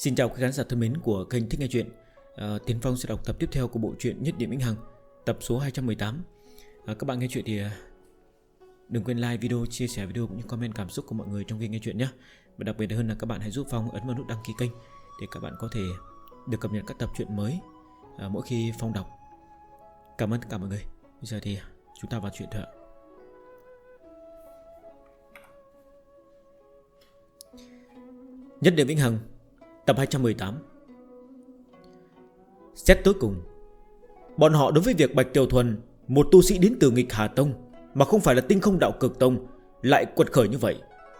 Xin chào quý khán giả thân mến của kênh Thích Nghe Chuyện. À, Tiến Phong sẽ đọc tập tiếp theo của bộ truyện Nhất Điểm Vĩnh Hằng Tập số 218 à, Các bạn nghe chuyện thì à, đừng quên like video, chia sẻ video cũng như comment cảm xúc của mọi người trong khi nghe chuyện nhé. Và đặc biệt hơn là các bạn hãy giúp Phong ấn vào nút đăng ký kênh Để các bạn có thể được cập nhật các tập truyện mới à, mỗi khi Phong đọc. Cảm ơn tất cả mọi người. Bây giờ thì à, chúng ta vào chuyện thôi ạ Nhất Điểm Vĩnh Hằng Tập 218 Xét tới cùng, Bọn họ đối với việc Bạch Tiểu Thuần, Một tu sĩ đến từ nghịch Hà Tông, Mà không phải là tinh không đạo cực Tông, Lại quật khởi như vậy,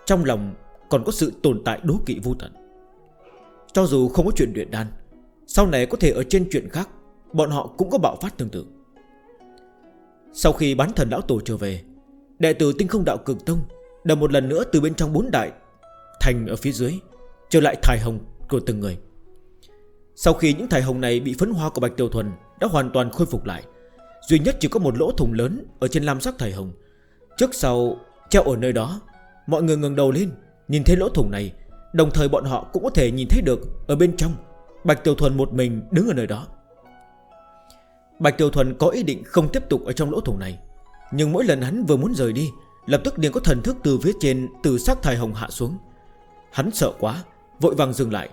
Trong lòng còn có sự tồn tại đố kỵ vô tận. Cho dù không có chuyện luyện đan, Sau này có thể ở trên chuyện khác, Bọn họ cũng có bạo phát tương tự. Sau khi bán thần lão tổ trở về, Đệ tử tinh không đạo cực Tông Đã một lần nữa từ bên trong bốn đại Thành ở phía dưới, Trở lại thải Hồng của từng người. Sau khi những thải hồng này bị phấn hoa của Bạch Tiêu Thuần Đã hoàn toàn khôi phục lại, Duy nhất chỉ có một lỗ thùng lớn Ở trên lam sắc thải hồng. Trước sau, treo ở nơi đó, Mọi người ngừng đầu lên, Nhìn thấy lỗ thùng này, Đồng thời bọn họ cũng có thể nhìn thấy được Ở bên trong, Bạch Tiểu Thuần một mình đứng ở nơi đó. Bạch Tiểu Thuần có ý định không tiếp tục ở trong lỗ thùng này, Nhưng mỗi lần hắn vừa muốn rời đi, Lập tức liền có thần thức từ phía trên Từ sắc thải hồng hạ xuống. Hắn sợ quá, Vội vàng dừng lại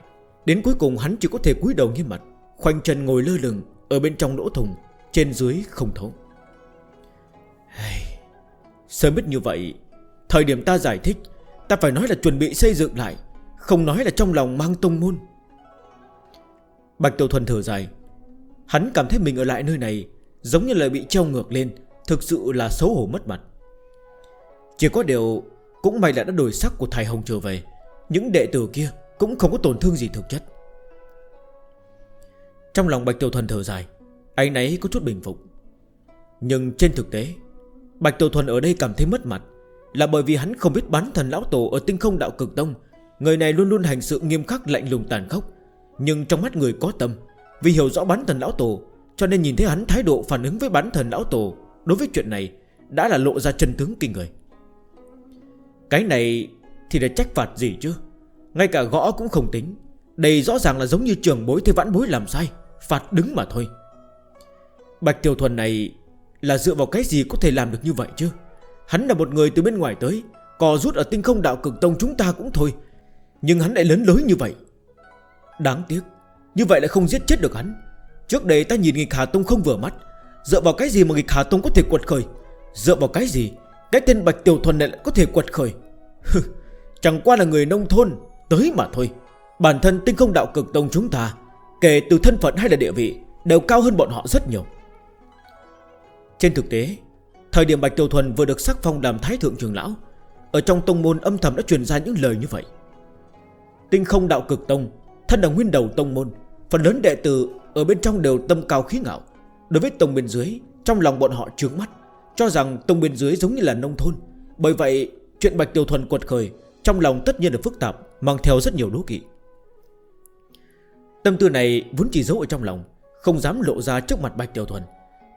Đến cuối cùng hắn chỉ có thể cúi đầu như mặt Khoanh chân ngồi lơ lửng Ở bên trong lỗ thùng Trên dưới không thấu hey, Sớm biết như vậy Thời điểm ta giải thích Ta phải nói là chuẩn bị xây dựng lại Không nói là trong lòng mang tông môn. Bạch Tiểu Thuần thở dài Hắn cảm thấy mình ở lại nơi này Giống như là bị treo ngược lên Thực sự là xấu hổ mất mặt. Chỉ có điều Cũng may là đã đổi sắc của thầy Hồng trở về Những đệ tử kia cũng không có tổn thương gì thực chất. Trong lòng Bạch Tiểu Thuần thở dài, Anh ấy có chút bình phục. Nhưng trên thực tế, Bạch Tiểu Thuần ở đây cảm thấy mất mặt Là bởi vì hắn không biết bán thần lão tổ Ở tinh không đạo cực tông. Người này luôn luôn hành sự nghiêm khắc, lạnh lùng, tàn khốc. Nhưng trong mắt người có tâm, Vì hiểu rõ bán thần lão tổ, Cho nên nhìn thấy hắn thái độ phản ứng với bán thần lão tổ Đối với chuyện này Đã là lộ ra chân tướng kinh người. Cái này thì để trách phạt gì chứ? Ngay cả gõ cũng không tính. Đây rõ ràng là giống như trường bối thế vãn bối làm sai, Phạt đứng mà thôi. Bạch Tiểu Thuần này Là dựa vào cái gì có thể làm được như vậy chứ? Hắn là một người từ bên ngoài tới, Cò rút ở tinh không đạo cực tông chúng ta cũng thôi. Nhưng hắn lại lớn lối như vậy. Đáng tiếc, Như vậy lại không giết chết được hắn. Trước đây ta nhìn nghịch Hà Tông không vừa mắt, Dựa vào cái gì mà nghịch Hà Tông có thể quật khởi? Dựa vào cái gì, Cái tên Bạch Tiểu Thuần này lại có thể quật khởi? Chẳng qua là người nông thôn Tới mà thôi, Bản thân tinh không đạo cực tông chúng ta, Kể từ thân phận hay là địa vị, Đều cao hơn bọn họ rất nhiều. Trên thực tế, Thời điểm Bạch tiểu Thuần vừa được sắc phong làm thái thượng trường lão, Ở trong tông môn âm thầm đã truyền ra những lời như vậy. Tinh không đạo cực tông, Thân là nguyên đầu tông môn, Phần lớn đệ tử ở bên trong đều tâm cao khí ngạo. Đối với tông bên dưới, Trong lòng bọn họ trướng mắt, Cho rằng tông bên dưới giống như là nông thôn. Bởi vậy, chuyện Bạch tiểu Thuần quật khởi, Trong lòng tất nhiên là phức tạp. Mang theo rất nhiều đố kỵ. Tâm tư này vốn chỉ giấu ở trong lòng, Không dám lộ ra trước mặt Bạch Tiểu Thuần.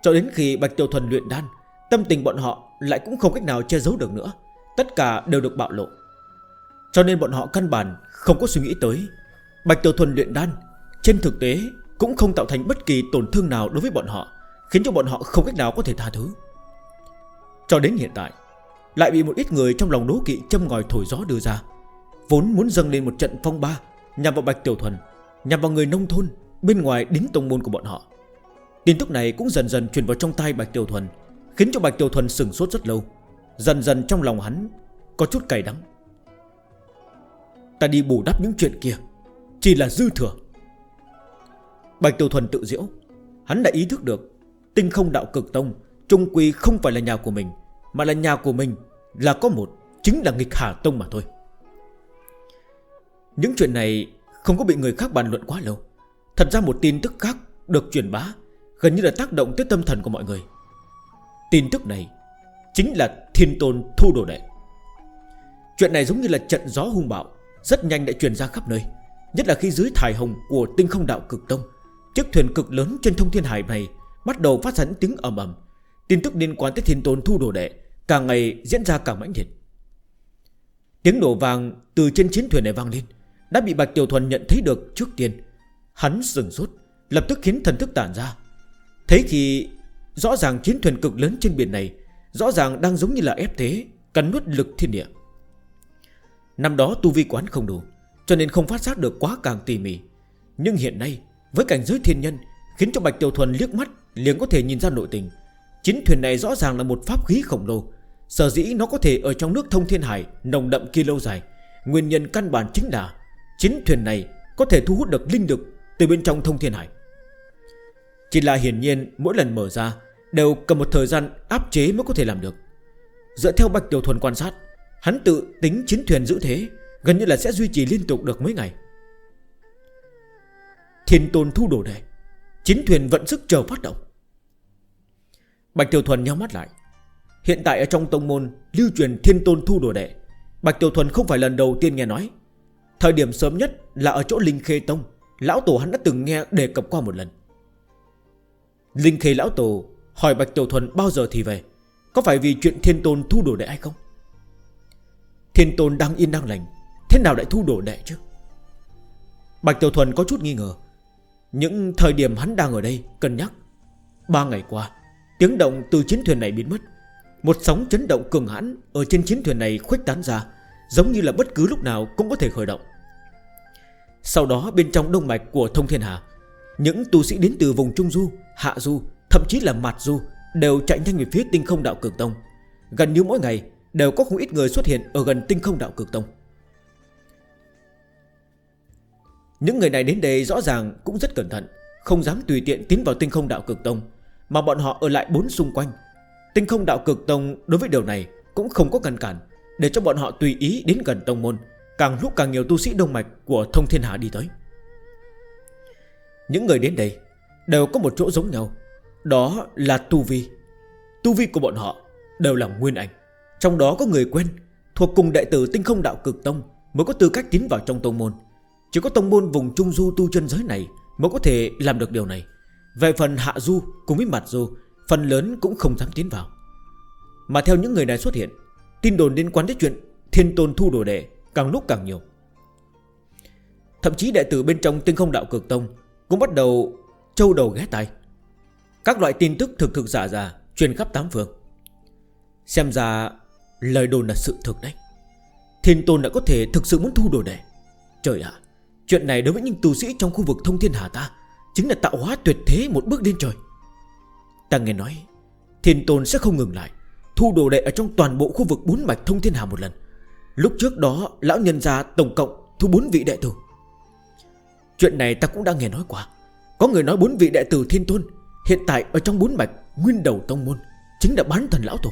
Cho đến khi Bạch Tiểu Thuần luyện đan, Tâm tình bọn họ lại cũng không cách nào che giấu được nữa. Tất cả đều được bạo lộ. Cho nên bọn họ căn bản Không có suy nghĩ tới. Bạch Tiểu Thuần luyện đan, Trên thực tế cũng không tạo thành bất kỳ tổn thương nào đối với bọn họ, Khiến cho bọn họ không cách nào có thể tha thứ. Cho đến hiện tại, Lại bị một ít người trong lòng đố kỵ châm ngòi thổi gió đưa ra. Vốn muốn dâng lên một trận phong ba, Nhằm vào Bạch Tiểu Thuần, Nhằm vào người nông thôn Bên ngoài đính tông môn của bọn họ. Tin tức này cũng dần dần truyền vào trong tay Bạch Tiểu Thuần, Khiến cho Bạch Tiểu Thuần sừng sốt rất lâu. Dần dần trong lòng hắn Có chút cay đắng. Ta đi bù đắp những chuyện kia, Chỉ là dư thừa. Bạch Tiểu Thuần tự diễu Hắn đã ý thức được Tinh không đạo cực tông, Trung quy không phải là nhà của mình, Mà là nhà của mình Là có một, Chính là nghịch hạ tông mà thôi. Những chuyện này không có bị người khác bàn luận quá lâu. Thật ra một tin tức khác được truyền bá, Gần như là tác động tới tâm thần của mọi người. Tin tức này Chính là thiên tôn thu đồ đệ. Chuyện này giống như là trận gió hung bạo, Rất nhanh đã truyền ra khắp nơi, Nhất là khi dưới thải hồng của tinh không đạo cực tông, Chiếc thuyền cực lớn trên thông thiên hải này Bắt đầu phát sẵn tiếng ầm ầm. Tin tức liên quan tới thiên tôn thu đồ đệ Càng ngày diễn ra càng mãnh liệt. Tiếng nổ vàng từ trên chiến thuyền này vang lên. Đã bị Bạch Tiểu Thuần nhận thấy được trước tiên. Hắn dừng rút Lập tức khiến thần thức tản ra. Thế khi rõ ràng chiến thuyền cực lớn trên biển này, Rõ ràng đang giống như là ép thế, Cắn nuốt lực thiên địa. Năm đó tu vi quán không đủ, Cho nên không phát giác được quá càng tỉ mỉ. Nhưng hiện nay, với cảnh giới thiên nhân, Khiến cho Bạch Tiểu Thuần liếc mắt, liền có thể nhìn ra nội tình. Chiến thuyền này rõ ràng là một pháp khí khổng lồ, Sở dĩ nó có thể ở trong nước thông thiên hải, Nồng đậm kia lâu dài. Nguyên nhân căn bản chính là Chính thuyền này có thể thu hút được linh lực Từ bên trong thông thiên hải. Chỉ là hiển nhiên mỗi lần mở ra Đều cần một thời gian áp chế mới có thể làm được. Dựa theo Bạch Tiểu Thuần quan sát, Hắn tự tính chiến thuyền giữ thế, Gần như là sẽ duy trì liên tục được mấy ngày. Thiên tôn thu đồ đề Chiến thuyền vận sức chờ phát động. Bạch Tiểu Thuần nhau mắt lại. Hiện tại ở trong tông môn Lưu truyền thiên tôn thu đồ đệ, Bạch Tiểu Thuần không phải lần đầu tiên nghe nói. Thời điểm sớm nhất là ở chỗ Linh Khê Tông. Lão Tổ hắn đã từng nghe đề cập qua một lần. Linh Khê Lão Tổ hỏi Bạch Tiểu Thuần bao giờ thì về? Có phải vì chuyện Thiên Tôn thu đổ đệ hay không? Thiên Tôn đang yên đang lành, Thế nào lại thu đổ đệ chứ? Bạch Tiểu Thuần có chút nghi ngờ. Những thời điểm hắn đang ở đây, cân nhắc. Ba ngày qua, Tiếng động từ chiến thuyền này biến mất. Một sóng chấn động cường hãn Ở trên chiến thuyền này khuếch tán ra, Giống như là bất cứ lúc nào cũng có thể khởi động. Sau đó bên trong đông mạch của thông thiên hà, Những tu sĩ đến từ vùng Trung Du, Hạ Du, Thậm chí là Mạt Du Đều chạy nhanh về phía tinh không đạo cực tông. Gần như mỗi ngày đều có không ít người xuất hiện Ở gần tinh không đạo cực tông. Những người này đến đây rõ ràng cũng rất cẩn thận, Không dám tùy tiện tiến vào tinh không đạo cực tông, Mà bọn họ ở lại bốn xung quanh. Tinh không đạo cực tông đối với điều này Cũng không có ngăn cản Để cho bọn họ tùy ý đến gần tông môn. Càng lúc càng nhiều tu sĩ đông mạch Của thông thiên hạ đi tới. Những người đến đây Đều có một chỗ giống nhau, Đó là tu vi. Tu vi của bọn họ đều là nguyên ảnh Trong đó có người quen Thuộc cùng đệ tử tinh không đạo cực tông Mới có tư cách tiến vào trong tông môn. Chỉ có tông môn vùng trung du tu chân giới này Mới có thể làm được điều này. Về phần hạ du cùng với mặt du, Phần lớn cũng không dám tiến vào. Mà theo những người này xuất hiện, Tin đồn liên quan đến chuyện thiên tôn thu đồ đệ Càng lúc càng nhiều. Thậm chí đệ tử bên trong tinh không đạo cực tông Cũng bắt đầu trâu đầu ghé tay Các loại tin tức thực thực giả giả Truyền khắp tám phương. Xem ra lời đồn là sự thực đấy. Thiên tôn đã có thể thực sự muốn thu đồ đệ. Trời ạ, Chuyện này đối với những tu sĩ trong khu vực thông thiên hà ta Chính là tạo hóa tuyệt thế một bước lên trời. Ta nghe nói, Thiên tôn sẽ không ngừng lại Thu đồ đệ ở trong toàn bộ khu vực bốn mạch thông thiên hà một lần. Lúc trước đó, lão nhân gia tổng cộng thu bốn vị đệ tử. Chuyện này ta cũng đã nghe nói qua. Có người nói bốn vị đệ tử thiên tôn Hiện tại ở trong bốn mạch Nguyên đầu tông môn Chính là bán thần lão tổ.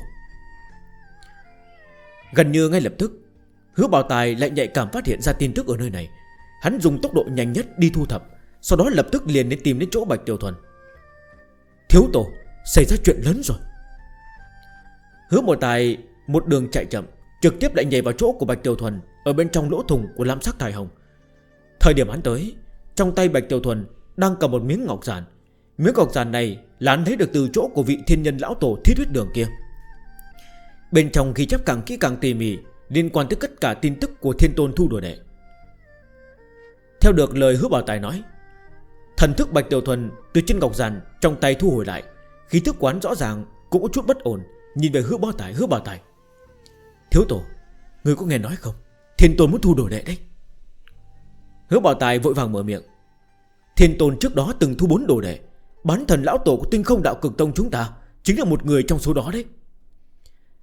Gần như ngay lập tức, Hứa bảo tài lại nhạy cảm phát hiện ra tin tức ở nơi này. Hắn dùng tốc độ nhanh nhất đi thu thập, Sau đó lập tức liền đến tìm đến chỗ Bạch Tiểu Thuần. Thiếu tổ, Xảy ra chuyện lớn rồi. Hứa bảo tài một đường chạy chậm Trực tiếp lại nhảy vào chỗ của Bạch Tiểu Thuần, Ở bên trong lỗ thùng của lam sắc thải hồng. Thời điểm hắn tới, Trong tay Bạch Tiểu Thuần đang cầm một miếng ngọc giản. Miếng ngọc giản này là hắn thấy được từ chỗ của vị thiên nhân lão tổ thiết huyết đường kia. Bên trong khi chấp càng kỹ càng tỉ mỉ, Liên quan tới tất cả tin tức của thiên tôn thu đồ đệ. Theo được lời hứa bảo tài nói, Thần thức Bạch Tiểu Thuần từ trên ngọc giản trong tay thu hồi lại, Khí thức quán rõ ràng cũng có chút bất ổn. Nhìn về hứa bảo tài, hứa bảo tài Thiếu tổ, Người có nghe nói không? Thiên tôn muốn thu đồ đệ đấy. Hứa bảo tài vội vàng mở miệng. Thiên tôn trước đó từng thu bốn đồ đệ. Bán thần lão tổ của tinh không đạo cực tông chúng ta Chính là một người trong số đó đấy.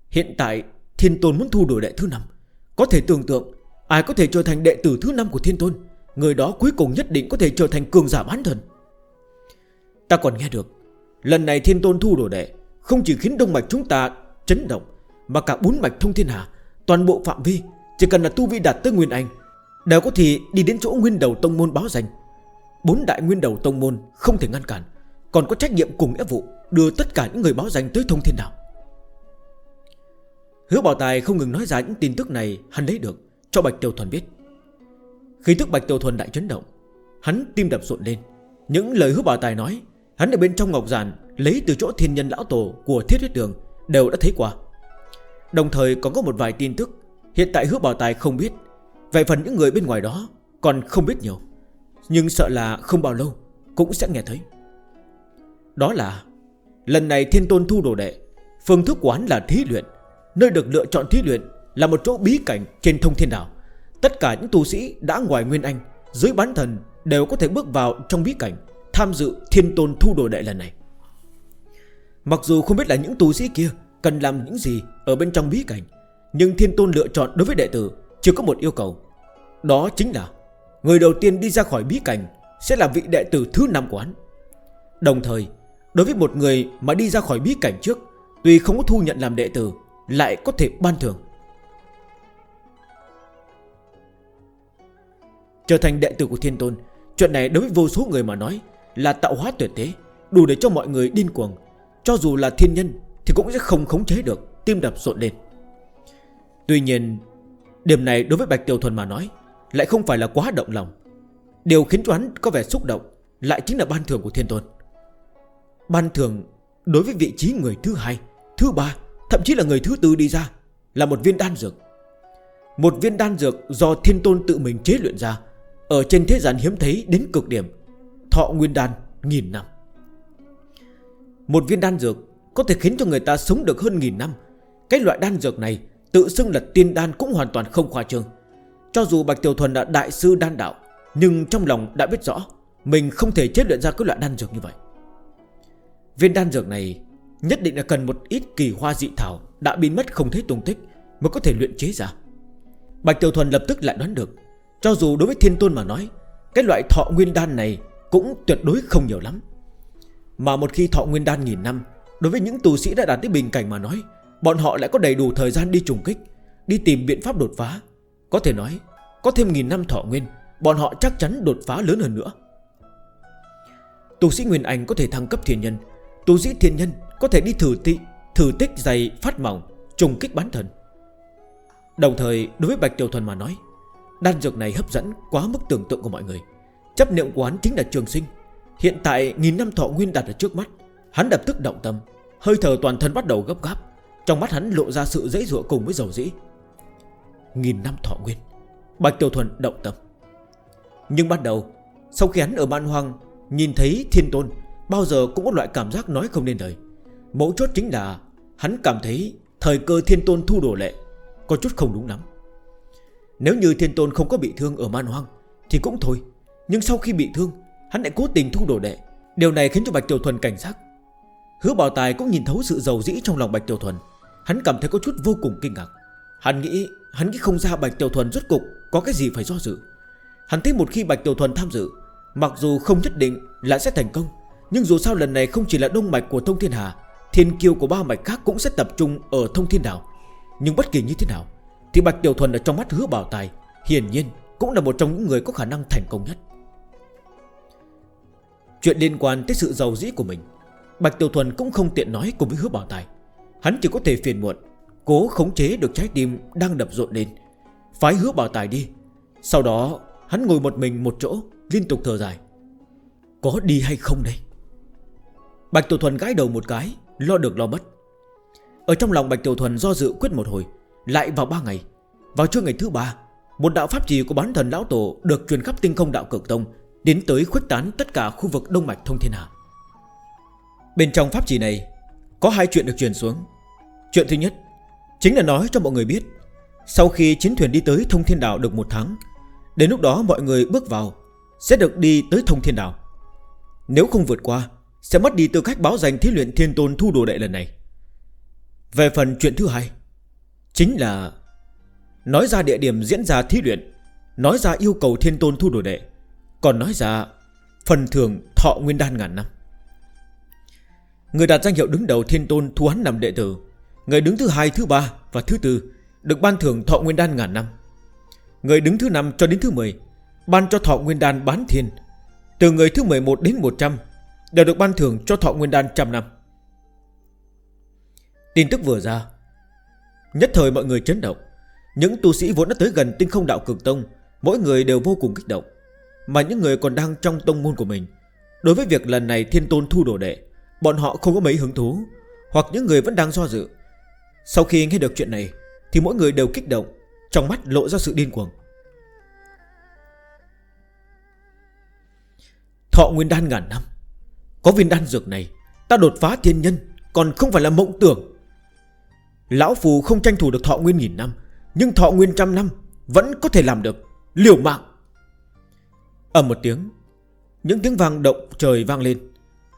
Hiện tại, thiên tôn muốn thu đồ đệ thứ năm. Có thể tưởng tượng, Ai có thể trở thành đệ tử thứ năm của thiên tôn? Người đó cuối cùng nhất định có thể trở thành cường giả bán thần. Ta còn nghe được, Lần này thiên tôn thu đồ đệ Không chỉ khiến đông mạch chúng ta chấn động mà cả bốn mạch thông thiên hạ, Toàn bộ phạm vi, Chỉ cần là tu vi đạt tới Nguyên Anh, Đều có thể đi đến chỗ nguyên đầu tông môn báo danh. Bốn đại nguyên đầu tông môn không thể ngăn cản, Còn có trách nhiệm cùng nghĩa vụ Đưa tất cả những người báo danh tới thông thiên đạo Hứa bảo tài không ngừng nói ra những tin tức này Hắn lấy được cho Bạch Tiểu Thuần biết. Khi thức Bạch Tiểu Thuần đại chấn động, Hắn tim đập rộn lên. Những lời hứa bảo tài nói, Hắn ở bên trong ngọc giản Lấy từ chỗ thiên nhân lão tổ của thiết huyết đường Đều đã thấy qua. Đồng thời còn có một vài tin tức Hiện tại hứa bảo tài không biết. Vậy phần những người bên ngoài đó còn không biết nhiều, Nhưng sợ là không bao lâu Cũng sẽ nghe thấy. Đó là Lần này thiên tôn thu đồ đệ, Phương thức quán là thí luyện. Nơi được lựa chọn thí luyện Là một chỗ bí cảnh trên thông thiên đảo. Tất cả những tu sĩ đã ngoài Nguyên Anh, Dưới bán thần đều có thể bước vào trong bí cảnh Tham dự thiên tôn thu đồ đệ lần này. Mặc dù không biết là những tu sĩ kia Cần làm những gì ở bên trong bí cảnh. Nhưng thiên tôn lựa chọn đối với đệ tử chưa có một yêu cầu. Đó chính là Người đầu tiên đi ra khỏi bí cảnh Sẽ là vị đệ tử thứ năm quán. Đồng thời, Đối với một người mà đi ra khỏi bí cảnh trước, Tuy không có thu nhận làm đệ tử, Lại có thể ban thưởng. Trở thành đệ tử của thiên tôn, Chuyện này đối với vô số người mà nói Là tạo hóa tuyệt thế, Đủ để cho mọi người điên cuồng. Cho dù là thiên nhân thì cũng sẽ không khống chế được, Tim đập rộn lên. Tuy nhiên, Điểm này đối với Bạch Tiểu Thuần mà nói, Lại không phải là quá động lòng. Điều khiến cho hắn có vẻ xúc động Lại chính là ban thưởng của Thiên Tôn. Ban thưởng đối với vị trí người thứ hai, Thứ ba, Thậm chí là người thứ tư đi ra Là một viên đan dược. Một viên đan dược do Thiên Tôn tự mình chế luyện ra, Ở trên thế gian hiếm thấy đến cực điểm, Thọ nguyên đan nghìn năm. Một viên đan dược có thể khiến cho người ta sống được hơn nghìn năm. Cái loại đan dược này Tự xưng là tiên đan cũng hoàn toàn không khoa trương. Cho dù Bạch Tiểu Thuần là đại sư đan đạo, Nhưng trong lòng đã biết rõ Mình không thể chế luyện ra cái loại đan dược như vậy. Viên đan dược này Nhất định là cần một ít kỳ hoa dị thảo Đã biến mất không thấy tung tích Mới có thể luyện chế ra. Bạch Tiểu Thuần lập tức lại đoán được, Cho dù đối với thiên tôn mà nói, Cái loại thọ nguyên đan này cũng tuyệt đối không nhiều lắm. Mà một khi thọ nguyên đan nghìn năm Đối với những tù sĩ đã đạt tới bình cảnh mà nói Bọn họ lại có đầy đủ thời gian đi trùng kích Đi tìm biện pháp đột phá. Có thể nói Có thêm nghìn năm thọ nguyên Bọn họ chắc chắn đột phá lớn hơn nữa. Tù sĩ Nguyên Anh có thể thăng cấp thiên nhân Tù sĩ thiên nhân có thể đi thử, tị, thử tích dày phát mỏng Trùng kích bán thần. Đồng thời đối với Bạch Tiểu Thuần mà nói Đan dược này hấp dẫn quá mức tưởng tượng của mọi người. Chấp niệm quán chính là trường sinh. Hiện tại nghìn năm thọ nguyên đặt ở trước mắt Hắn đập tức động tâm. Hơi thở toàn thân bắt đầu gấp gáp. Trong mắt hắn lộ ra sự dễ dụa cùng với dầu dĩ. Nghìn năm thọ nguyên. Bạch Tiểu Thuần động tâm. Nhưng bắt đầu, Sau khi hắn ở ban hoang Nhìn thấy thiên tôn, Bao giờ cũng có loại cảm giác nói không nên lời. Mẫu chốt chính là Hắn cảm thấy thời cơ thiên tôn thu đồ lệ Có chút không đúng lắm. Nếu như thiên tôn không có bị thương ở man hoang Thì cũng thôi. Nhưng sau khi bị thương, Hắn lại cố tình thu đồ đệ Điều này khiến cho Bạch Tiểu Thuần cảnh giác. Hứa bảo tài cũng nhìn thấu sự giàu dĩ trong lòng Bạch Tiểu Thuần. Hắn cảm thấy có chút vô cùng kinh ngạc. Hắn nghĩ Hắn nghĩ không ra Bạch Tiểu Thuần rốt cục Có cái gì phải do dự. Hắn thấy một khi Bạch Tiểu Thuần tham dự, Mặc dù không nhất định là sẽ thành công, Nhưng dù sao lần này không chỉ là đông mạch của Thông Thiên Hà, Thiên kiêu của ba mạch khác cũng sẽ tập trung Ở Thông Thiên Đảo. Nhưng bất kỳ như thế nào, Thì Bạch Tiểu Thuần ở trong mắt hứa bảo tài Hiển nhiên cũng là một trong những người có khả năng thành công nhất. Chuyện liên quan tới sự giàu dĩ của mình. Bạch Tiểu Thuần cũng không tiện nói cùng với hứa bảo tài. Hắn chỉ có thể phiền muộn Cố khống chế được trái tim đang đập rộn lên. Phái hứa bảo tài đi. Sau đó hắn ngồi một mình một chỗ Liên tục thở dài. Có đi hay không đây? Bạch Tiểu Thuần gãi đầu một cái Lo được lo mất. Ở trong lòng Bạch Tiểu Thuần do dự quyết một hồi Lại vào ba ngày. Vào trưa ngày thứ ba, Một đạo pháp trì của bán thần lão tổ Được truyền khắp tinh không đạo cực tông Đến tới khuếch tán tất cả khu vực Đông Mạch Thông Thiên Hạ Bên trong pháp chỉ này, Có hai chuyện được truyền xuống. Chuyện thứ nhất, Chính là nói cho mọi người biết, Sau khi chiến thuyền đi tới thông thiên đảo được một tháng, Đến lúc đó mọi người bước vào, Sẽ được đi tới thông thiên đảo. Nếu không vượt qua, Sẽ mất đi tư cách báo danh thí luyện thiên tôn thu đồ đệ lần này. Về phần chuyện thứ hai, Chính là Nói ra địa điểm diễn ra thí luyện, Nói ra yêu cầu thiên tôn thu đồ đệ, Còn nói ra phần thưởng thọ nguyên đan ngàn năm. Người đạt danh hiệu đứng đầu thiên tôn thu hắn làm đệ tử Người đứng thứ hai, thứ ba và thứ tư Được ban thưởng thọ nguyên đan ngàn năm. Người đứng thứ năm cho đến thứ 10 Ban cho thọ nguyên đan bán thiên. Từ người thứ 11 đến 100 Đều được ban thưởng cho thọ nguyên đan trăm năm. Tin tức vừa ra Nhất thời mọi người chấn động. Những tu sĩ vốn đã tới gần tinh không đạo cực tông Mỗi người đều vô cùng kích động. Mà những người còn đang trong tông môn của mình Đối với việc lần này thiên tôn thu đồ đệ Bọn họ không có mấy hứng thú, Hoặc những người vẫn đang do dự. Sau khi nghe được chuyện này, Thì mỗi người đều kích động, Trong mắt lộ ra sự điên cuồng. Thọ nguyên đan ngàn năm, Có viên đan dược này, Ta đột phá thiên nhân, Còn không phải là mộng tưởng. Lão Phù không tranh thủ được thọ nguyên nghìn năm, Nhưng thọ nguyên trăm năm Vẫn có thể làm được, Liều mạng. Ở một tiếng, Những tiếng vang động trời vang lên.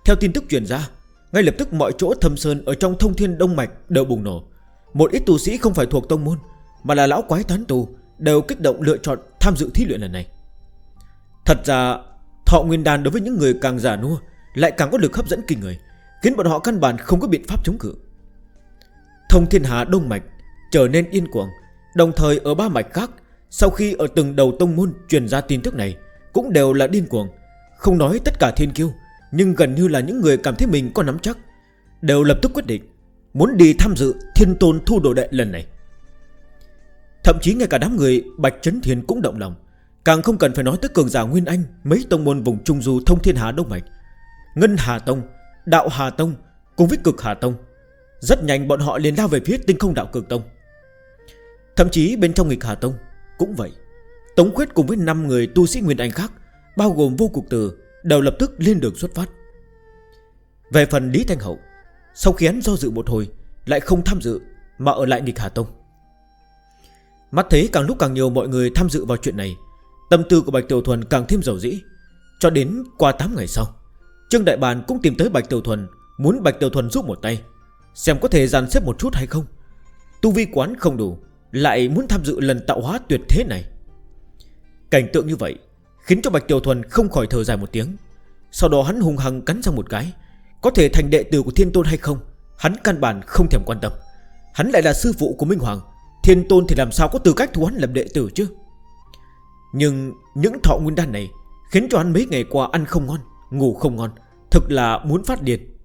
Theo tin tức truyền ra ngay lập tức mọi chỗ thâm sơn Ở trong thông thiên đông mạch đều bùng nổ. Một ít tù sĩ không phải thuộc tông môn, Mà là lão quái tán tù Đều kích động lựa chọn tham dự thí luyện lần này. Thật ra, Thọ nguyên đàn đối với những người càng già nua Lại càng có lực hấp dẫn kinh người, Khiến bọn họ căn bản không có biện pháp chống cự. Thông thiên hà đông mạch Trở nên yên cuồng, Đồng thời ở ba mạch khác, Sau khi ở từng đầu tông môn truyền ra tin tức này, Cũng đều là điên cuồng. Không nói tất cả thiên kiêu nhưng gần như là những người cảm thấy mình có nắm chắc, Đều lập tức quyết định Muốn đi tham dự thiên tôn thu đồ đệ lần này. Thậm chí ngay cả đám người Bạch Trấn Thiên cũng động lòng, Càng không cần phải nói tới cường giả Nguyên Anh, Mấy tông môn vùng Trung Du thông thiên hạ Đông Mạch, Ngân Hà Tông, Đạo Hà Tông Cùng với cực Hà Tông. Rất nhanh bọn họ liền lao về phía tinh không đạo cực Tông. Thậm chí bên trong nghịch Hà Tông Cũng vậy. Tống khuyết cùng với 5 người tu sĩ Nguyên Anh khác, Bao gồm vô cục từ Đều lập tức lên đường xuất phát. Về phần Lý Thanh Hậu, Sau khi hắn do dự một hồi, Lại không tham dự Mà ở lại nghịch Hà Tông. Mắt thấy càng lúc càng nhiều mọi người tham dự vào chuyện này, Tâm tư của Bạch Tiểu Thuần càng thêm dầu dĩ. Cho đến qua 8 ngày sau, Trương Đại Bàn cũng tìm tới Bạch Tiểu Thuần, Muốn Bạch Tiểu Thuần giúp một tay, Xem có thể dàn xếp một chút hay không. Tu vi quán không đủ, Lại muốn tham dự lần tạo hóa tuyệt thế này. Cảnh tượng như vậy Khiến cho Bạch Tiểu Thuần không khỏi thở dài một tiếng. Sau đó hắn hung hăng cắn ra một cái. Có thể thành đệ tử của Thiên Tôn hay không, Hắn căn bản không thèm quan tâm. Hắn lại là sư phụ của Minh Hoàng. Thiên Tôn thì làm sao có tư cách thu hắn làm đệ tử chứ? Nhưng những thọ nguyên đan này Khiến cho hắn mấy ngày qua ăn không ngon, Ngủ không ngon Thực là muốn phát điên.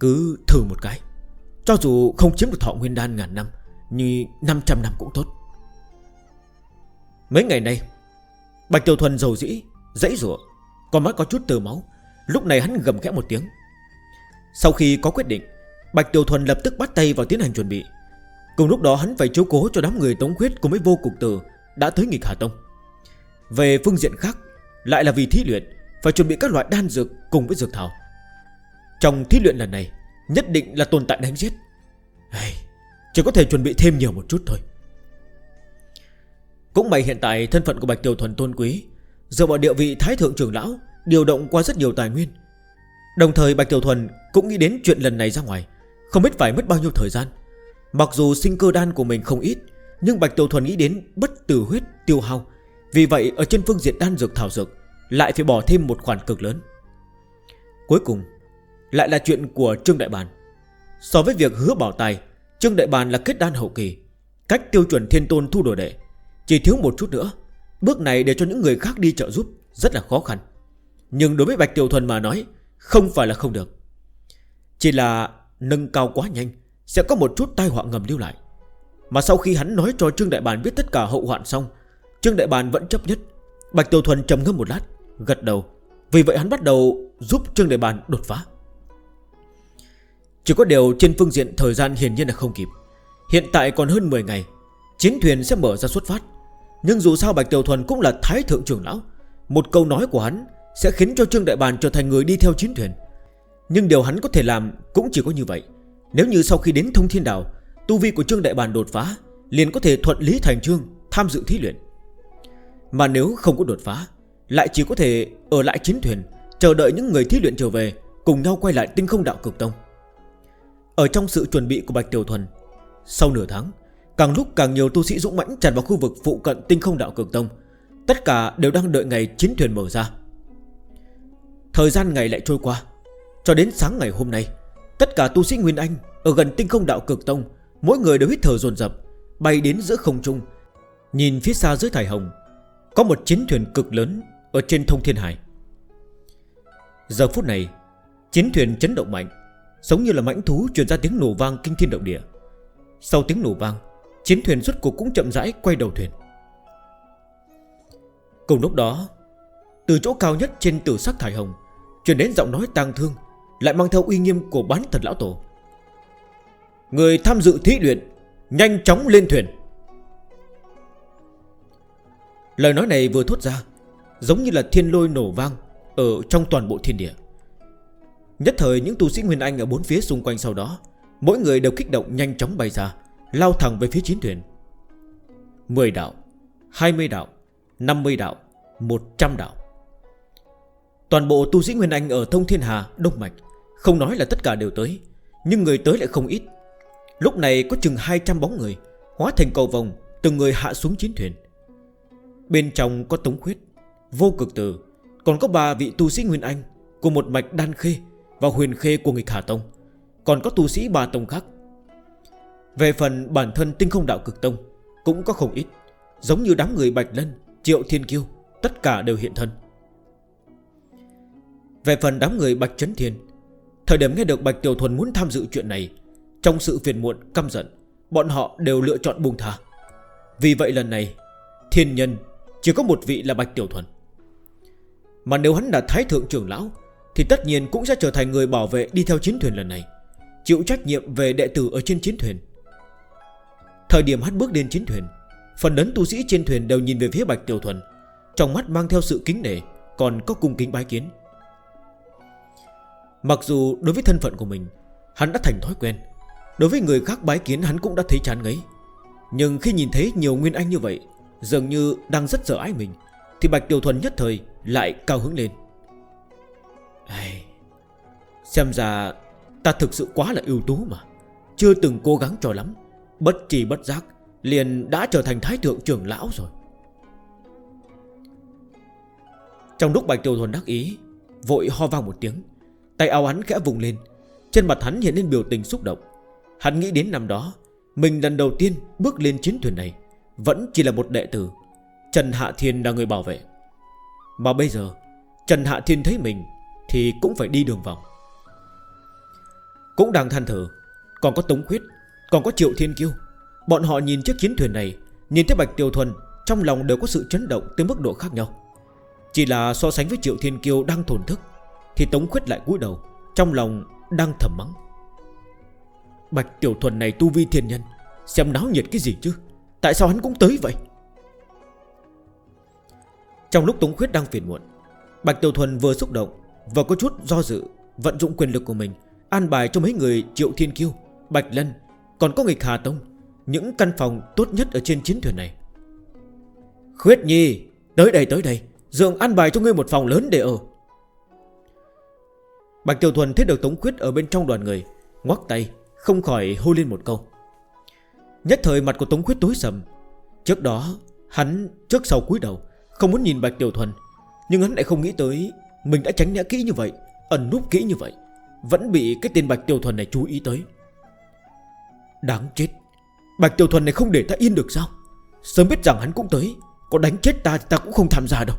Cứ thử một cái. Cho dù không chiếm được thọ nguyên đan ngàn năm, Như 500 năm cũng tốt. Mấy ngày nay Bạch Tiểu Thuần dầu dĩ Dãy rủa còn mắt có chút từ máu. Lúc này hắn gầm khẽ một tiếng. Sau khi có quyết định Bạch Tiểu Thuần lập tức bắt tay vào tiến hành chuẩn bị. Cùng lúc đó hắn phải chiếu cố cho đám người Tống Quyết cùng với vô cục tử Đã tới nghịch Hà Tông. Về phương diện khác Lại là vì thí luyện Phải chuẩn bị các loại đan dược cùng với dược thảo. Trong thí luyện lần này Nhất định là tồn tại đánh giết. Hey, Chỉ có thể chuẩn bị thêm nhiều một chút thôi. Cũng may hiện tại thân phận của Bạch Tiểu Thuần tôn quý Giờ vào địa vị Thái Thượng trưởng Lão, Điều động qua rất nhiều tài nguyên. Đồng thời Bạch Tiểu Thuần cũng nghĩ đến chuyện lần này ra ngoài, Không biết phải mất bao nhiêu thời gian. Mặc dù sinh cơ đan của mình không ít, Nhưng Bạch Tiểu Thuần nghĩ đến bất tử huyết tiêu hao. Vì vậy, ở trên phương diện đan dược thảo dược, Lại phải bỏ thêm một khoản cực lớn. Cuối cùng, Lại là chuyện của Trương Đại Bàn. So với việc hứa bảo tài, Trương Đại Bàn là kết đan hậu kỳ, Cách tiêu chuẩn thiên tôn thu đồ đệ chỉ thiếu một chút nữa, Bước này để cho những người khác đi trợ giúp Rất là khó khăn. Nhưng đối với Bạch Tiểu Thuần mà nói, Không phải là không được. Chỉ là nâng cao quá nhanh, Sẽ có một chút tai họa ngầm lưu lại. Mà sau khi hắn nói cho Trương Đại Bàn biết tất cả hậu hoạn xong, Trương Đại Bàn vẫn chấp nhất. Bạch Tiểu Thuần trầm ngâm một lát, Gật đầu. Vì vậy hắn bắt đầu giúp Trương Đại Bàn đột phá. Chỉ có điều trên phương diện thời gian hiển nhiên là không kịp. Hiện tại còn hơn 10 ngày, Chiến thuyền sẽ mở ra xuất phát. Nhưng dù sao Bạch Tiểu Thuần cũng là Thái Thượng trưởng Lão. Một câu nói của hắn Sẽ khiến cho Trương Đại Bàn trở thành người đi theo chiến thuyền. Nhưng điều hắn có thể làm Cũng chỉ có như vậy. Nếu như sau khi đến thông thiên đảo, Tu vi của Trương Đại Bàn đột phá, Liền có thể thuận lý thành trương, Tham dự thí luyện. Mà nếu không có đột phá, Lại chỉ có thể ở lại chiến thuyền, Chờ đợi những người thí luyện trở về, Cùng nhau quay lại tinh không đạo cực tông. Ở trong sự chuẩn bị của Bạch Tiểu Thuần, Sau nửa tháng Càng lúc càng nhiều tu sĩ dũng mãnh tràn vào khu vực phụ cận tinh không đạo cực tông. Tất cả đều đang đợi ngày chiến thuyền mở ra. Thời gian ngày lại trôi qua. Cho đến sáng ngày hôm nay, Tất cả tu sĩ Nguyên Anh Ở gần tinh không đạo cực tông, Mỗi người đều hít thở dồn dập, Bay đến giữa không trung. Nhìn phía xa dưới thải hồng, Có một chiến thuyền cực lớn Ở trên thông thiên hải. Giờ phút này, Chiến thuyền chấn động mạnh, Giống như là mãnh thú truyền ra tiếng nổ vang kinh thiên động địa. Sau tiếng nổ vang Chiến thuyền rốt cuộc cũng chậm rãi quay đầu thuyền. Cùng lúc đó, Từ chỗ cao nhất trên tử sắc thải hồng Chuyển đến giọng nói tang thương, Lại mang theo uy nghiêm của bán thần lão tổ. Người tham dự thí luyện, Nhanh chóng lên thuyền. Lời nói này vừa thốt ra, Giống như là thiên lôi nổ vang Ở trong toàn bộ thiên địa. Nhất thời những tu sĩ Nguyên Anh ở bốn phía xung quanh sau đó, Mỗi người đều kích động nhanh chóng bay ra Lao thẳng về phía chiến thuyền. 10 đạo 20 đạo 50 đạo 100 đạo. Toàn bộ tu sĩ Nguyên Anh ở Thông Thiên Hà, Đông Mạch, Không nói là tất cả đều tới, Nhưng người tới lại không ít. Lúc này có chừng 200 bóng người, Hóa thành cầu vòng, Từng người hạ xuống chiến thuyền. Bên trong có Tống Khuyết, Vô cực tử, Còn có ba vị tu sĩ Nguyên Anh Của một mạch Đan Khê Và Huyền Khê của người khả Tông. Còn có tu sĩ ba tông khác về phần bản thân tinh không đạo cực tông Cũng có không ít Giống như đám người Bạch Lân, Triệu Thiên Kiêu Tất cả đều hiện thân. Về phần đám người Bạch Trấn Thiên Thời điểm nghe được Bạch Tiểu Thuần muốn tham dự chuyện này Trong sự phiền muộn, căm giận Bọn họ đều lựa chọn buông thả Vì vậy lần này Thiên nhân chỉ có một vị là Bạch Tiểu Thuần. Mà nếu hắn là Thái Thượng trưởng Lão Thì tất nhiên cũng sẽ trở thành người bảo vệ đi theo chiến thuyền lần này Chịu trách nhiệm về đệ tử ở trên chiến thuyền. Thời điểm hắn bước lên chiến thuyền, Phần lớn tu sĩ trên thuyền đều nhìn về phía Bạch Tiểu Thuần, Trong mắt mang theo sự kính nể, Còn có cung kính bái kiến. Mặc dù đối với thân phận của mình, Hắn đã thành thói quen, Đối với người khác bái kiến hắn cũng đã thấy chán ngấy. Nhưng khi nhìn thấy nhiều nguyên anh như vậy, Dường như đang rất sợ ái mình, Thì Bạch Tiểu Thuần nhất thời lại cao hứng lên. Ai... Xem ra ta thực sự quá là ưu tú mà, Chưa từng cố gắng cho lắm. Bất trì bất giác, Liền đã trở thành thái thượng trưởng lão rồi. Trong lúc Bạch Tiêu Thuần đắc ý, Vội ho vang một tiếng, Tay áo hắn khẽ vùng lên, Trên mặt hắn hiện lên biểu tình xúc động. Hắn nghĩ đến năm đó, Mình lần đầu tiên bước lên chiến thuyền này, Vẫn chỉ là một đệ tử, Trần Hạ Thiên là người bảo vệ. Mà bây giờ, Trần Hạ Thiên thấy mình Thì cũng phải đi đường vòng. Cũng đang than thở, Còn có Tống Khuyết còn có triệu thiên kiêu. Bọn họ nhìn chiếc chiến thuyền này, Nhìn thấy Bạch Tiêu Thuần, Trong lòng đều có sự chấn động tới mức độ khác nhau. Chỉ là so sánh với triệu thiên kiêu đang thổn thức, Thì Tống Khuyết lại cúi đầu, Trong lòng đang thầm mắng. Bạch Tiểu Thuần này tu vi thiên nhân, Xem náo nhiệt cái gì chứ? Tại sao hắn cũng tới vậy? Trong lúc Tống Khuyết đang phiền muộn, Bạch Tiểu Thuần vừa xúc động Và có chút do dự, Vận dụng quyền lực của mình, An bài cho mấy người Triệu Thiên Kiêu, Bạch Lân còn có nghịch Hà Tông, Những căn phòng tốt nhất ở trên chiến thuyền này. Khuyết Nhi, Tới đây tới đây. Dường ăn bài cho ngươi một phòng lớn để ở. Bạch Tiểu Thuần thấy được Tống Khuyết ở bên trong đoàn người, Ngoắc tay, Không khỏi hô lên một câu. Nhất thời mặt của Tống Khuyết tối sầm. Trước đó, Hắn trước sau cúi đầu, Không muốn nhìn Bạch Tiểu Thuần, Nhưng hắn lại không nghĩ tới Mình đã tránh nhã kỹ như vậy, Ẩn núp kỹ như vậy. Vẫn bị cái tên Bạch Tiểu Thuần này chú ý tới. Đáng chết. Bạch Tiểu Thuần này không để ta yên được sao? Sớm biết rằng hắn cũng tới, Có đánh chết ta thì ta cũng không tham gia đâu.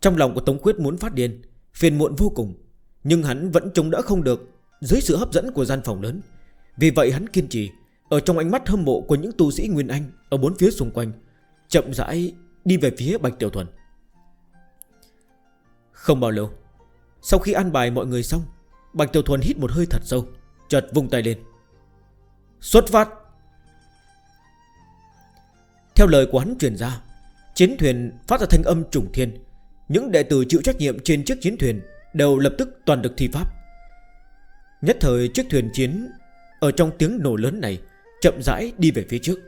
Trong lòng của Tống Quyết muốn phát điên, Phiền muộn vô cùng, Nhưng hắn vẫn chống đỡ không được Dưới sự hấp dẫn của gian phòng lớn. Vì vậy hắn kiên trì, Ở trong ánh mắt hâm mộ của những tu sĩ Nguyên Anh Ở bốn phía xung quanh, Chậm rãi đi về phía Bạch Tiểu Thuần. Không bao lâu, Sau khi ăn bài mọi người xong, Bạch Tiểu Thuần hít một hơi thật sâu. Chợt vung tay lên. Xuất phát. Theo lời của hắn truyền ra, Chiến thuyền phát ra thanh âm trùng thiên. Những đệ tử chịu trách nhiệm trên chiếc chiến thuyền Đều lập tức toàn được thi pháp. Nhất thời chiếc thuyền chiến Ở trong tiếng nổ lớn này Chậm rãi đi về phía trước.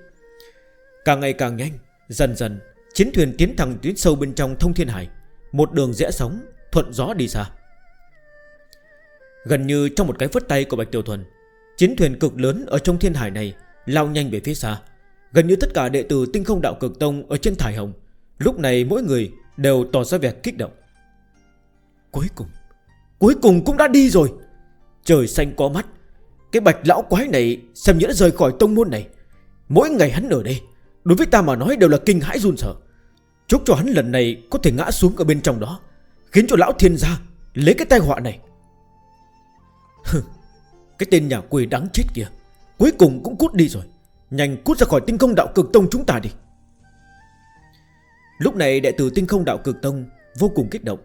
Càng ngày càng nhanh, Dần dần, chiến thuyền tiến thẳng tuyến sâu bên trong thông thiên hải. Một đường rẽ sóng, thuận gió đi xa. Gần như trong một cái phất tay của Bạch Tiểu Thuần, Chiến thuyền cực lớn ở trong thiên hải này Lao nhanh về phía xa. Gần như tất cả đệ tử tinh không đạo cực tông Ở trên thải hồng, Lúc này mỗi người đều tỏ ra vẻ kích động. Cuối cùng Cuối cùng cũng đã đi rồi. Trời xanh có mắt, Cái bạch lão quái này xem như đã rời khỏi tông môn này. Mỗi ngày hắn ở đây, Đối với ta mà nói đều là kinh hãi run sợ. Chúc cho hắn lần này có thể ngã xuống ở bên trong đó, Khiến cho lão thiên gia Lấy cái tai họa này. Cái tên nhà quê đáng chết kia. Cuối cùng cũng cút đi rồi. Nhanh cút ra khỏi tinh không đạo cực tông chúng ta đi. Lúc này đệ tử tinh không đạo cực tông Vô cùng kích động.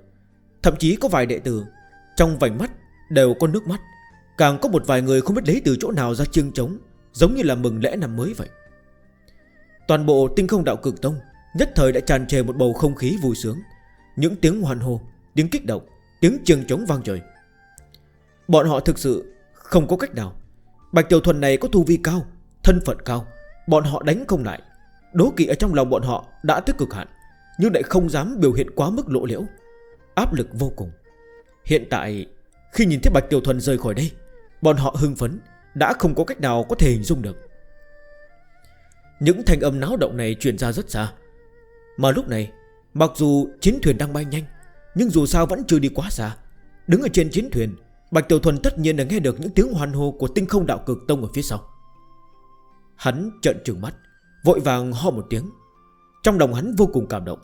Thậm chí có vài đệ tử Trong vành mắt đều có nước mắt. Càng có một vài người không biết lấy từ chỗ nào ra chương trống Giống như là mừng lễ năm mới vậy. Toàn bộ tinh không đạo cực tông Nhất thời đã tràn trề một bầu không khí vui sướng. Những tiếng hoàn hồ, tiếng kích động Tiếng chương trống vang trời. Bọn họ thực sự không có cách nào. Bạch Tiểu Thuần này có thu vi cao, Thân phận cao. Bọn họ đánh không lại. Đố kỵ ở trong lòng bọn họ đã tới cực hạn, Nhưng lại không dám biểu hiện quá mức lộ liễu. Áp lực vô cùng. Hiện tại, khi nhìn thấy Bạch Tiểu Thuần rời khỏi đây, Bọn họ hưng phấn, Đã không có cách nào có thể hình dung được. Những thanh âm náo động này truyền ra rất xa. Mà lúc này, Mặc dù chiến thuyền đang bay nhanh, Nhưng dù sao vẫn chưa đi quá xa. Đứng ở trên chiến thuyền Bạch Tiểu Thuần tất nhiên là nghe được những tiếng hoàn hô của tinh không đạo cực tông ở phía sau. Hắn trợn trừng mắt, Vội vàng ho một tiếng. Trong lòng hắn vô cùng cảm động.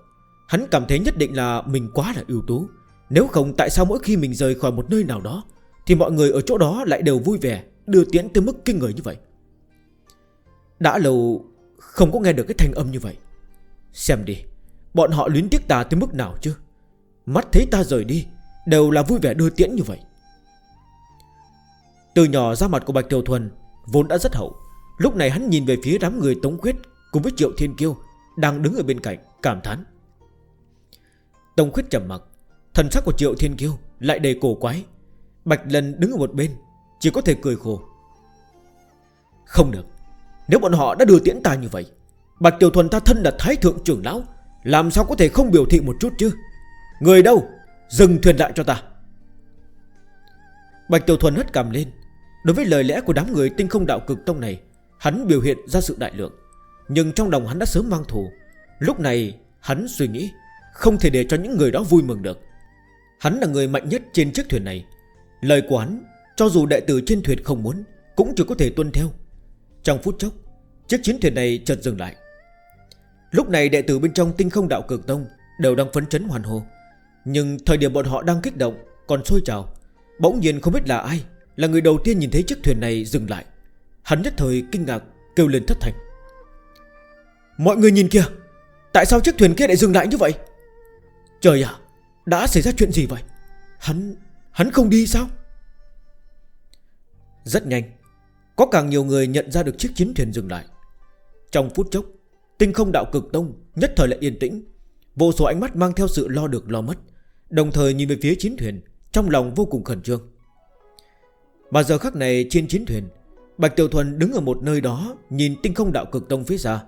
Hắn cảm thấy nhất định là mình quá là ưu tú. Nếu không, tại sao mỗi khi mình rời khỏi một nơi nào đó, Thì mọi người ở chỗ đó lại đều vui vẻ, Đưa tiễn tới mức kinh người như vậy? Đã lâu không có nghe được cái thanh âm như vậy. Xem đi, Bọn họ luyến tiếc ta tới mức nào chứ? Mắt thấy ta rời đi, Đều là vui vẻ đưa tiễn như vậy. Từ nhỏ ra mặt của Bạch Tiểu Thuần Vốn đã rất hậu. Lúc này hắn nhìn về phía đám người Tống Khuyết Cùng với Triệu Thiên Kiêu Đang đứng ở bên cạnh cảm thán. Tống Khuyết trầm mặt Thần sắc của Triệu Thiên Kiêu lại đầy cổ quái. Bạch Lần đứng ở một bên, Chỉ có thể cười khổ. Không được, Nếu bọn họ đã đưa tiễn ta như vậy, Bạch Tiểu Thuần ta thân là Thái Thượng trưởng Lão, Làm sao có thể không biểu thị một chút chứ? Người đâu? Dừng thuyền lại cho ta. Bạch Tiểu Thuần hất cầm lên Đối với lời lẽ của đám người tinh không đạo cực tông này, Hắn biểu hiện ra sự đại lượng. Nhưng trong lòng hắn đã sớm mang thù. Lúc này, hắn suy nghĩ, Không thể để cho những người đó vui mừng được. Hắn là người mạnh nhất trên chiếc thuyền này. Lời của hắn, Cho dù đệ tử trên thuyền không muốn, Cũng chỉ có thể tuân theo. Trong phút chốc, Chiếc chiến thuyền này chợt dừng lại. Lúc này đệ tử bên trong tinh không đạo cực tông Đều đang phấn chấn hoàn hồ. Nhưng thời điểm bọn họ đang kích động Còn sôi trào. Bỗng nhiên không biết là ai là người đầu tiên nhìn thấy chiếc thuyền này dừng lại. Hắn nhất thời kinh ngạc, kêu lên thất thành Mọi người nhìn kìa, Tại sao chiếc thuyền kia lại dừng lại như vậy? Trời ạ, Đã xảy ra chuyện gì vậy? Hắn hắn không đi sao? Rất nhanh, Có càng nhiều người nhận ra được chiếc chiến thuyền dừng lại. Trong phút chốc, Tinh không đạo cực tông nhất thời lại yên tĩnh. Vô số ánh mắt mang theo sự lo được lo mất, Đồng thời nhìn về phía chiến thuyền, Trong lòng vô cùng khẩn trương. Mà giờ khắc này trên chiến thuyền, Bạch Tiểu Thuần đứng ở một nơi đó, Nhìn tinh không đạo cực tông phía xa.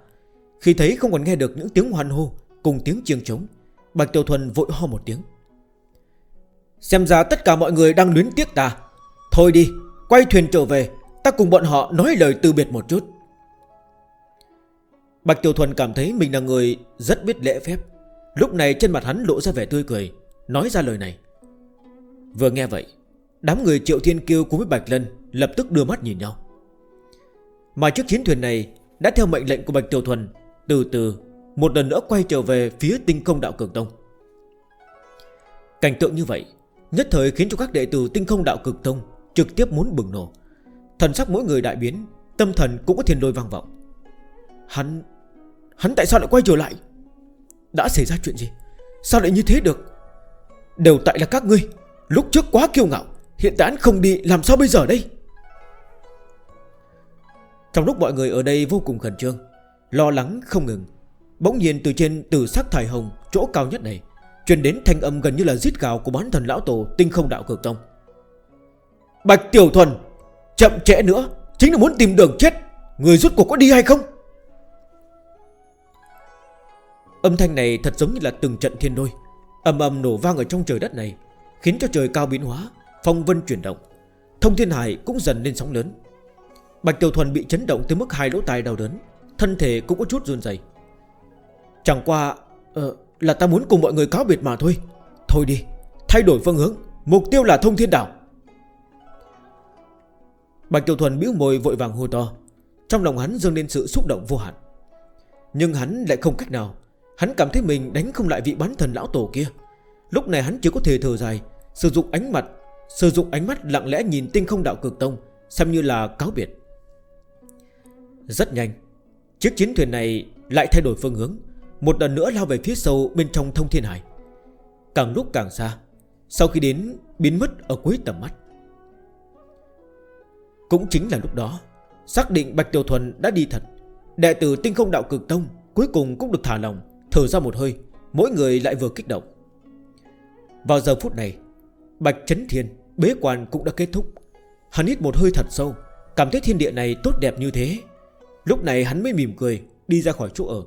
Khi thấy không còn nghe được những tiếng hoan hô Cùng tiếng chiêng trống, Bạch Tiểu Thuần vội ho một tiếng. Xem ra tất cả mọi người đang luyến tiếc ta. Thôi đi, Quay thuyền trở về, Ta cùng bọn họ nói lời từ biệt một chút. Bạch Tiểu Thuần cảm thấy mình là người rất biết lễ phép. Lúc này trên mặt hắn lộ ra vẻ tươi cười, Nói ra lời này. Vừa nghe vậy Đám người Triệu Thiên Kiêu cùng với Bạch Lân Lập tức đưa mắt nhìn nhau. Mà chiếc chiến thuyền này Đã theo mệnh lệnh của Bạch Tiểu Thuần, Từ từ, một lần nữa quay trở về Phía tinh không đạo cực tông. Cảnh tượng như vậy, Nhất thời khiến cho các đệ tử tinh không đạo cực tông Trực tiếp muốn bừng nổ. Thần sắc mỗi người đại biến, Tâm thần cũng có thiên đôi vang vọng. Hắn Hắn tại sao lại quay trở lại? Đã xảy ra chuyện gì? Sao lại như thế được? Đều tại là các ngươi, Lúc trước quá kiêu ngạo. Hiện tại anh không đi, làm sao bây giờ đây? Trong lúc mọi người ở đây vô cùng khẩn trương, Lo lắng không ngừng, Bỗng nhiên từ trên từ sắc thải hồng Chỗ cao nhất này Truyền đến thanh âm gần như là giết gào của bán thần lão tổ Tinh không đạo cực tông. Bạch Tiểu Thuần, Chậm trễ nữa, Chính là muốn tìm đường chết, Người rút cuộc có đi hay không? Âm thanh này thật giống như là từng trận thiên đôi Âm âm nổ vang ở trong trời đất này, Khiến cho trời cao biến hóa Phong vân chuyển động. Thông thiên hải cũng dần lên sóng lớn. Bạch Tiểu Thuần bị chấn động tới mức hai lỗ tai đau đớn Thân thể cũng có chút run dày Chẳng qua uh, Là ta muốn cùng mọi người cáo biệt mà thôi. Thôi đi Thay đổi phương hướng Mục tiêu là thông thiên đảo. Bạch Tiểu Thuần biếu môi vội vàng hô to. Trong lòng hắn dâng lên sự xúc động vô hạn. Nhưng hắn lại không cách nào. Hắn cảm thấy mình đánh không lại vị bán thần lão tổ kia. Lúc này hắn chỉ có thể thờ dài Sử dụng ánh mặt Sử dụng ánh mắt lặng lẽ nhìn tinh không đạo cực tông, Xem như là cáo biệt. Rất nhanh, Chiếc chiến thuyền này lại thay đổi phương hướng, Một lần nữa lao về phía sâu bên trong thông thiên hải. Càng lúc càng xa, Sau khi đến biến mất ở cuối tầm mắt. Cũng chính là lúc đó, Xác định Bạch Tiểu Thuần đã đi thật, Đệ tử tinh không đạo cực tông Cuối cùng cũng được thả lòng Thở ra một hơi, Mỗi người lại vừa kích động. Vào giờ phút này, Bạch Trấn Thiên Bế quan cũng đã kết thúc. Hắn hít một hơi thật sâu. Cảm thấy thiên địa này tốt đẹp như thế. Lúc này hắn mới mỉm cười, Đi ra khỏi chỗ ở.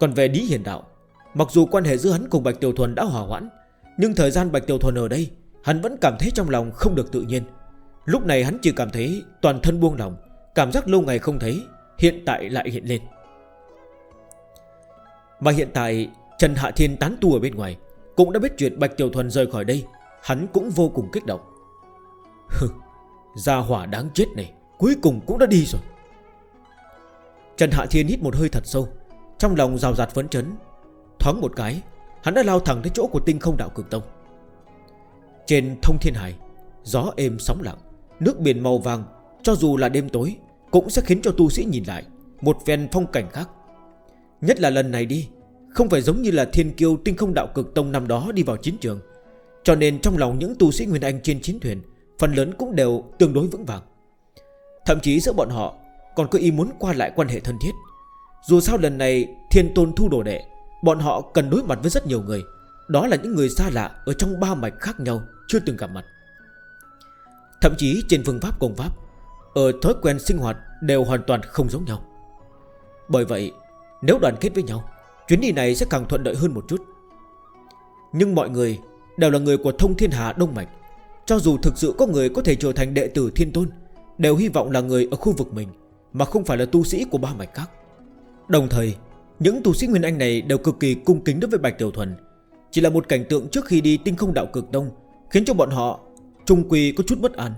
Còn về Lý Hiền Đạo, Mặc dù quan hệ giữa hắn cùng Bạch Tiểu Thuần đã hòa hoãn, Nhưng thời gian Bạch Tiểu Thuần ở đây, Hắn vẫn cảm thấy trong lòng không được tự nhiên. Lúc này hắn chỉ cảm thấy toàn thân buông lòng Cảm giác lâu ngày không thấy, Hiện tại lại hiện lên. Mà hiện tại, Trần Hạ Thiên tán tu ở bên ngoài, Cũng đã biết chuyện Bạch Tiểu Thuần rời khỏi đây. Hắn cũng vô cùng kích động. Hừ, Gia hỏa đáng chết này, Cuối cùng cũng đã đi rồi. Trần Hạ Thiên hít một hơi thật sâu, Trong lòng rào rạt phấn chấn. Thoáng một cái, Hắn đã lao thẳng tới chỗ của tinh không đạo cực tông. Trên thông thiên hải, Gió êm sóng lặng, Nước biển màu vàng, Cho dù là đêm tối, Cũng sẽ khiến cho tu sĩ nhìn lại Một phen phong cảnh khác. Nhất là lần này đi, Không phải giống như là thiên kiêu tinh không đạo cực tông năm đó đi vào chiến trường. Cho nên trong lòng những tu sĩ Nguyên Anh trên chiến thuyền, Phần lớn cũng đều tương đối vững vàng. Thậm chí giữa bọn họ Còn có ý muốn qua lại quan hệ thân thiết. Dù sao lần này thiên tôn thu đồ đệ, Bọn họ cần đối mặt với rất nhiều người. Đó là những người xa lạ Ở trong ba mạch khác nhau, chưa từng gặp mặt. Thậm chí trên phương pháp công pháp, Ở thói quen sinh hoạt đều hoàn toàn không giống nhau. Bởi vậy, nếu đoàn kết với nhau, Chuyến đi này sẽ càng thuận lợi hơn một chút. Nhưng mọi người Đều là người của thông thiên hạ Đông Mạch. Cho dù thực sự có người có thể trở thành đệ tử thiên tôn, Đều hy vọng là người ở khu vực mình, Mà không phải là tu sĩ của ba mạch khác. Đồng thời, Những tu sĩ Nguyên Anh này đều cực kỳ cung kính đối với Bạch Tiểu Thuần. Chỉ là một cảnh tượng trước khi đi tinh không đạo cực đông Khiến cho bọn họ Trung quy có chút bất an.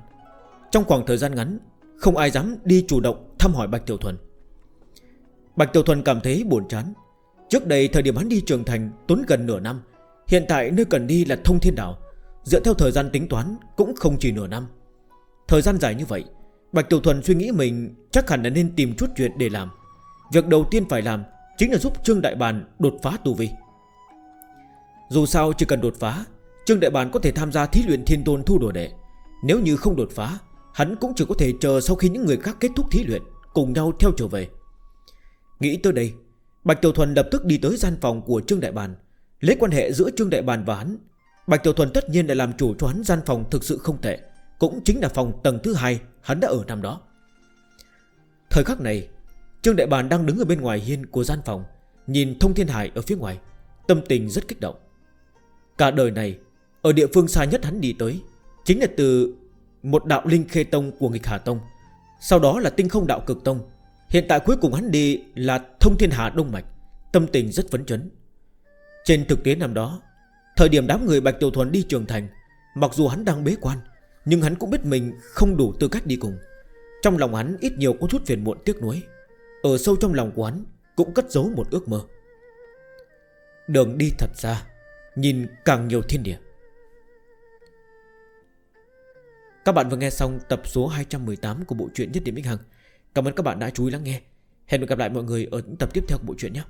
Trong khoảng thời gian ngắn, Không ai dám đi chủ động thăm hỏi Bạch Tiểu Thuần. Bạch Tiểu Thuần cảm thấy buồn chán. Trước đây thời điểm hắn đi trưởng thành tốn gần nửa năm Hiện tại nơi cần đi là thông thiên đảo. Dựa theo thời gian tính toán, Cũng không chỉ nửa năm. Thời gian dài như vậy, Bạch Tiểu Thuần suy nghĩ mình chắc hẳn là nên tìm chút chuyện để làm. Việc đầu tiên phải làm Chính là giúp Trương Đại Bàn đột phá tu vi. Dù sao chỉ cần đột phá, Trương Đại Bàn có thể tham gia thí luyện thiên tôn thu đồ đệ. Nếu như không đột phá, Hắn cũng chỉ có thể chờ sau khi những người khác kết thúc thí luyện, Cùng nhau theo trở về. Nghĩ tới đây, Bạch Tiểu Thuần lập tức đi tới gian phòng của Trương Đại Bàn Lấy quan hệ giữa Trương Đại Bàn và hắn, Bạch Tiểu Thuần tất nhiên đã làm chủ cho hắn gian phòng thực sự không tệ, Cũng chính là phòng tầng thứ hai hắn đã ở năm đó. Thời khắc này, Trương Đại Bàn đang đứng ở bên ngoài hiên của gian phòng, Nhìn thông thiên hải ở phía ngoài, Tâm tình rất kích động. Cả đời này, Ở địa phương xa nhất hắn đi tới, Chính là từ một đạo linh khê tông của nghịch hà tông, Sau đó là tinh không đạo cực tông. Hiện tại cuối cùng hắn đi là thông thiên hà đông mạch, Tâm tình rất phấn chấn. Trên thực tế năm đó, Thời điểm đám người Bạch Tiểu Thuần đi trường thành, Mặc dù hắn đang bế quan, Nhưng hắn cũng biết mình không đủ tư cách đi cùng. Trong lòng hắn ít nhiều có chút phiền muộn tiếc nuối. Ở sâu trong lòng của hắn Cũng cất giấu một ước mơ. Đường đi thật xa, Nhìn càng nhiều thiên địa. Các bạn vừa nghe xong tập số 218 của bộ truyện Nhất Điểm Minh Hằng. Cảm ơn các bạn đã chú ý lắng nghe. Hẹn gặp lại mọi người ở những tập tiếp theo của bộ truyện nhé.